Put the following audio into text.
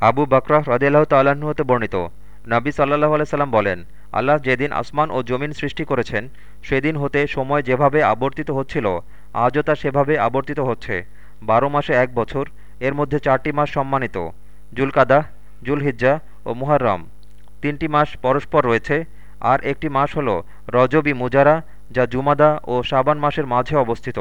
আবু বাকরাহ রদিয়াল্লাহ তাল্লাহ্ন হতে বর্ণিত। নাবী সাল্লাহ আলাইসাল্লাম বলেন, আল্লাহ যেদিন আসমান ও জমিন সৃষ্টি করেছেন, সেদিন হতে সময় যেভাবে আবর্তিত হচ্ছিল, আজও তা সেভাবে আবর্তিত হচ্ছে। বারো মাসে এক বছর, এর মধ্যে চারটি মাস সম্মানিত, জুলকাদাহ, জুলহিজ্জা ও মুহাররম। তিনটি মাস পরস্পর রয়েছে, আর একটি মাস হল রজবি মুজারা, যা জুমাদা ও শাবান মাসের মাঝে অবস্থিত।